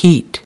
heat.